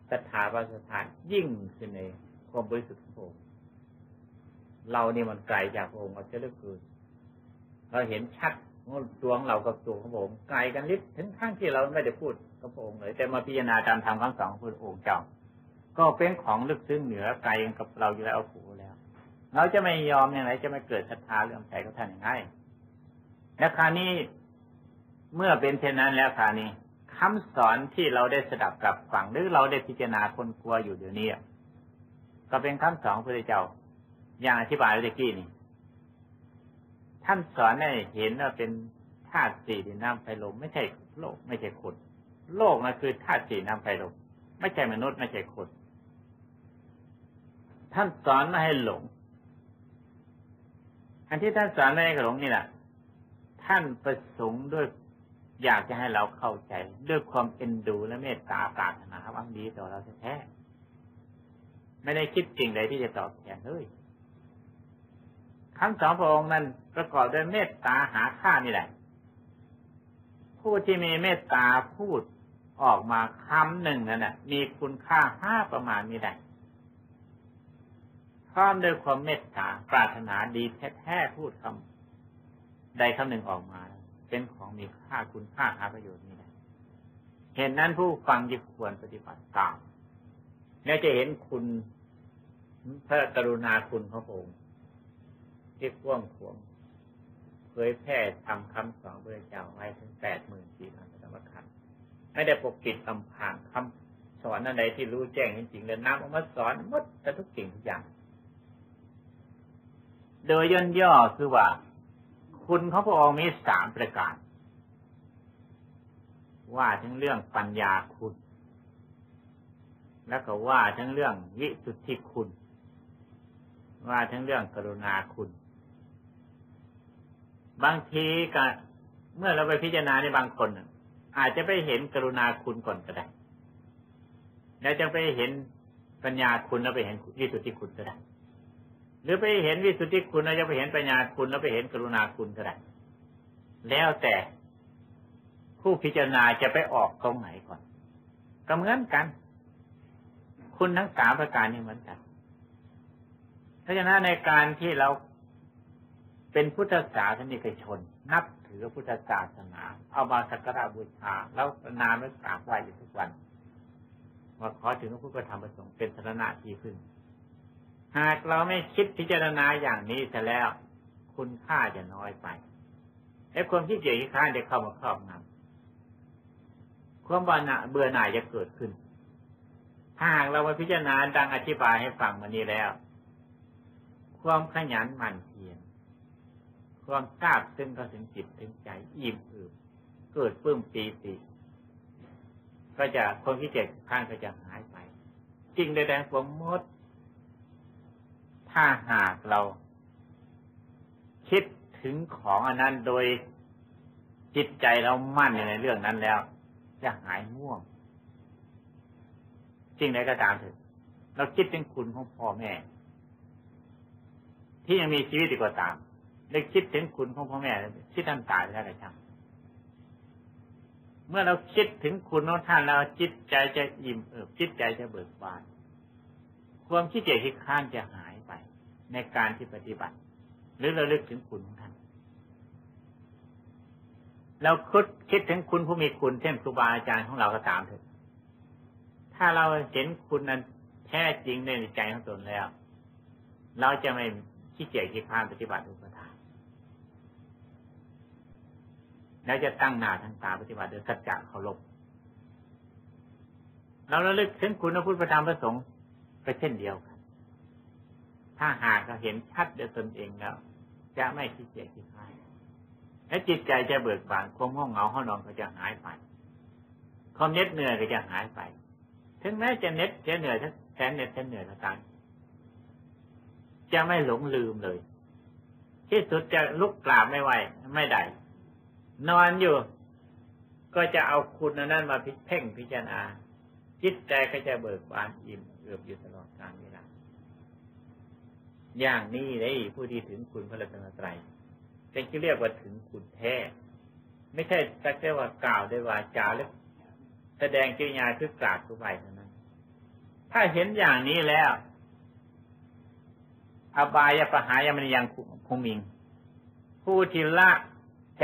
ศรัทธาพระสถานยิ่งขึ้นในความบริสุทธิ์ของพระองค์ เรานี่มันไกลจากพระองค์เราจะเลือกเกินเราเห็นชัดตัวของเรากับตัวของพระองค์ไกลกันลิบถึงขั้นที่เราไม่ได้พูดกับพระองค์เลย แต่มาพิจารณาตามธรรมคำสอนของพระองค์เจ้า ก็เป็นของลึกซึ้งเหนือไกลกับเราอยู่แล้วผูแล้ว เราจะไม่ยอมอย่างไรจะไม่เกิดศรัทธาเรื่องใจกับท่านอย่างไรและคราวนี้เมื่อเป็นเช่นนั้นแล้วคราวนี้คำสอนที่เราได้สดับกับฝังหรือเราได้พิจารณาคนกลัวอยู่เดี๋ยวนี้ก็เป็นคำสอนพระเจ้า อย่างอธิบายเมื่อกี้นี่ท่านสอนให้เห็นว่าเป็นธาตุสี่ดินน้ำไฟลมไม่ใช่โลก ไม่ใช่คนโลกนะคือธาตุสี่น้ำไฟลมไม่ใช่มนุษย์ไม่ใช่คน ท่านสอนไม่ให้หลง อันที่ท่านสอนไม่ให้หลงนี่แหละท่านประสงค์ด้วยอยากจะให้เราเข้าใจ ด้วยความเอ็นดูและเมตตาปรารถนาหวังดีต่อเราแท้ไม่ได้คิดจริงใดที่จะตอบแทนเลย คำสอนพระองค์นั้นประกอบด้วยเมตตาหาค่านี่แหละ ผู้ที่มีเมตตาพูดออกมาคำหนึ่งนั่นแหละมีคุณค่าห้าประมาณนี้แหละพร้อมด้วยความเมตตาปรารถนาดีแท้ๆพูดคำใดคำหนึ่งออกมา เป็นของมีค่าคุณค่าหาประโยชน์นี่แหละเห็นนั้นผู้ฟังจึงควรปฏิบัติตามแล้วจะเห็นคุณพระกรุณาคุณพระองค์ ที่กว้างขวงเผยแพร่ทำคำสอนพระเจ้าไว้ถึงแปดหมื่นสี่พันธรรมขันไม่ได้ปกปิดลำพางคำสอนอะไรที่รู้แจ้งจริงๆเลยน้ำออกมาสอนมดแต่ทุกสิ่งทุกอย่าง โดยย่นย่อคือว่า คุณของพระองค์มีสามประการ ว่าทั้งเรื่องปัญญาคุณ แล้วก็ว่าทั้งเรื่องวิสุทธิคุณ ว่าทั้งเรื่องกรุณาคุณ บางทีก็เมื่อเราไปพิจารณาในบางคนอาจจะไปเห็นกรุณาคุณก่อนก็ได้ แล้วจะไปเห็นปัญญาคุณแล้วไปเห็นวิสุทธิคุณก็ได้ หรือไปเห็นวิสุทธิคุณแล้วจะไปเห็นปัญญาคุณแล้วไปเห็นกรุณาคุณก็ได้ แล้วแต่ผู้พิจารณาจะไปออกตรงไหนก่อน ก็เหมือนกัน คุณทั้งสามประการนี้เหมือนกัน เพราะฉะนั้นในการที่เรา เป็นพุทธศาสนิกชน นับถือพุทธศาสนา เอามาสักการะบูชา แล้วนามและกราบไหว้อยู่ทุกวันว่าขอถึงพระพุทธธรรมประสงค์เป็นสรณะที่พึ่งหากเราไม่คิดพิจารณาอย่างนี้จะแล้ว คุณค่าจะน้อยไปไอ้ความที่เกียจค้านจะเข้ามาครอบงำความบานะเบื่อหน่ายจะเกิดขึ้น ถ้าหากเรามาพิจารณาดังอธิบายให้ฟังมานี้แล้ว ความขยันหมั่นเพียร ความทราบซึ่งก็ถึงจิตถึงใจอิ่มอื่มเกิดปื้มปีติก็จะคนที่เจ็บข้างก็จะหายไปจริงใดๆผมมด ถ้าหากเรา คิดถึงของอันนั้นโดยจิตใจเรามั่นในเรื่องนั้นแล้ว จะหายง่วงจริงใดก็ตามเถอะเราคิดถึงคุณของพ่อแม่ ที่ยังมีชีวิตดีกว่าตาม ได้คิดถึงคุณของพ่อแม่ที่ท่านตายไปแล้วก็ช่างเมื่อเราคิดถึงคุณของท่านแล้วจิตใจจะอิ่มเอิบจิตใจจะเบิกบาน ความขี้เกียจขี้ค้านจะหายไป ในการที่ปฏิบัติ หรือเราเลึกถึงคุณของท่านเราคิดคิดถึงคุณผู้มีคุณเช่นครูบาอาจารย์ของเราก็ตามเถอะถ้าเราเห็นคุณนั้นแท้จริงในใจของตนแล้ว เราจะไม่ขี้เกียจขี้ค้านปฏิบัติอุปทาน แล้วจะตั้งหน้าทั้งตาปฏิบัติโดยสัจจะเคารพเราระลึกถึงคุณพระพุทธธรรมพระสงฆ์ก็เช่นเดียวกัน ถ้าหากเราเห็นชัดด้วยตนเองแล้ว จะไม่ขี้เกียจขี้ค้านและจิตใจจะเบิกบานความห้องเหงาห้องนอนก็จะหายไปความเหน็ดเหนื่อยก็จะหายไป ถึงแม้จะเหน็ดจะเหนื่อยแสนเหน็ดแสนเหนื่อยก็ตามจะไม่หลงลืมเลย ที่สุดจะลุกกราบไม่ไหวไม่ได้ นอนอยู่ ก็จะเอาคุณนั้นมาพิเพ่งพิจารณา จิตใจก็จะเบิกบานอิ่มเอือบอยู่ตลอดกาลเวลาอย่างนี้เลยผู้ที่ถึงคุณพระรัตนตรัยเป็นที่เรียกว่าถึงคุณแท้ ไม่ใช่สักแต่ว่ากล่าวด้วยวาจาหรือแสดงกิริยาคือกราบทุกไปเท่านั้น ถ้าเห็นอย่างนี้แล้ว อบายปหายมันยังคงมิง ผู้ที่ละ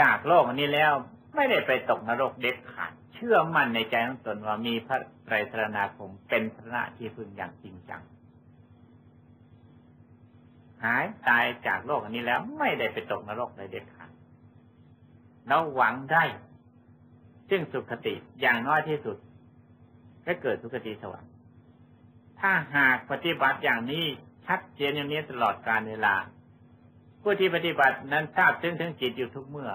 จากโลกอันนี้แล้วไม่ได้ไปตกนรกเด็ดขาดเชื่อมั่นในใจของตนว่ามีพระไตรสรณาคมเป็นพระที่พึงอย่างจริงจังหายตายจากโลกอันนี้แล้วไม่ได้ไปตกนรกเลยเด็ดขาดเราหวังได้ ซึ่งสุขติอย่างน้อยที่สุดก็เกิดสุขติสวรรค์ถ้าหากปฏิบัติอย่างนี้ชัดเจนอย่างนี้ตลอดการเวลา ผู้ที่ปฏิบัตินั้นทราบซึ้งถึงจิตอยู่ทุกเมื่อ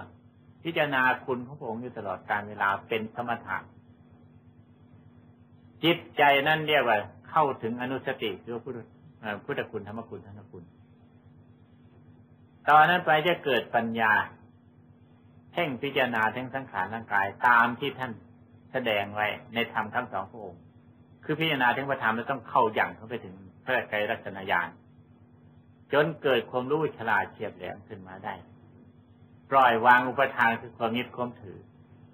พิจารณาคุณของพระองค์อยู่ตลอดการเวลาเป็นสมถะจิตใจนั้นเรียกว่า เข้าถึงอนุสติคือพุทธพุทธคุณธรรมคุณธรรมคุณ ตอนนั้นไปจะเกิดปัญญาเพ่งพิจารณาทั้งสังขารร่างกายตามที่ท่านแสดงไว้ในธรรมทั้งสองพระองค์ คือพิจารณาถึงพระธรรมแล้วต้องเข้าอย่างเข้าไปถึงพระไตรลักษณญาณ จนเกิดความรู้ฉลาดเฉียบแหลมขึ้นมาได้ ปล่อยวางอุปทานคือความยึดความถือ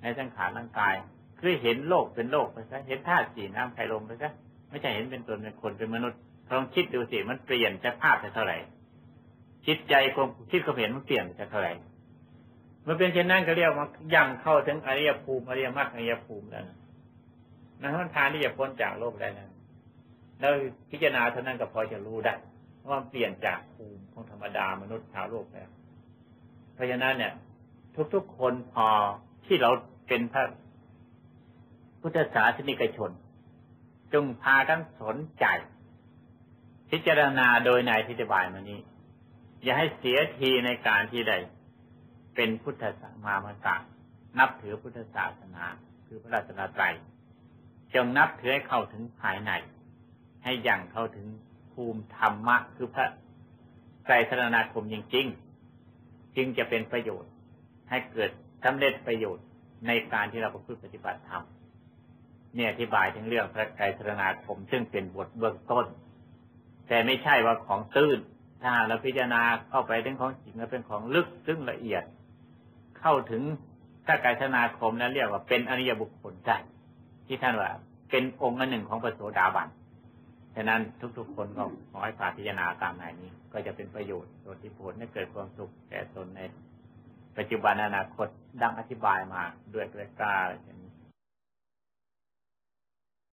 ในสังขารร่างกาย คือเห็นโลกเป็นโลกไปซะเห็นธาตุสีน้ำไฟลมไปซะไม่ใช่เห็นเป็นตนเป็นคนเป็นมนุษย์ลองคิดดูสิมันเปลี่ยนจากภาพไปเท่าไหร่จิตใจความคิดความเห็นมันเปลี่ยนจะเท่าไหร่มันเป็นเช่นนั้นก็เรียกว่ายังเข้าถึงอริยภูมิอริยมรรคอริยภูมิแล้วนะนั่นทานที่จะพ้นจากโลกได้นั้นแล้วพิจารณาเท่านั้นก็พอจะรู้ได้ ว่าเปลี่ยนจากภูมิของธรรมดามนุษย์ชาวโลกแล้วเพราะฉะนั้นเนี่ย ทุกๆคนพอที่เราเป็นพระพุทธศาสนิกชน จงพากันสนใจ พิจารณาโดยในทิฏฐบายมานี้ อย่าให้เสียทีในการที่ได้เป็นพุทธสมามสานับถือพุทธศาสนา คือพระราชนาไตรจงนับถือให้เข้าถึงภายใน ให้ยังเข้าถึง ภูมิธรรมะคือพระไตรสรณาคมจริงๆ จึงจะเป็นประโยชน์ให้เกิดสำเร็จประโยชน์ในการที่เราประพฤติปฏิบัติธรรมเนี่ยอธิบายถึงเรื่องพระไตรสรณาคม ซึ่งเป็นบทเบื้องต้น แต่ไม่ใช่ว่าของตื้นถ้าเราพิจารณาเข้าไปถึงของจริงแล้วเป็นของลึกซึ่งละเอียด เข้าถึงถ้ากายธนาคมนั้นเรียกว่าเป็นอริยบุคคลได้ที่ท่านว่า เป็นองค์อันหนึ่งของพระโสดาบัน ฉะนั้นทุกๆ คนก็ขอให้ฝาพิจารณาตามไหนนี้ ก็จะเป็นประโยชน์โดยที่ผลให้เกิดความสุขแก่ตนในปัจจุบันอนาคตดังอธิบายมาด้วยกระกาอย่างนี้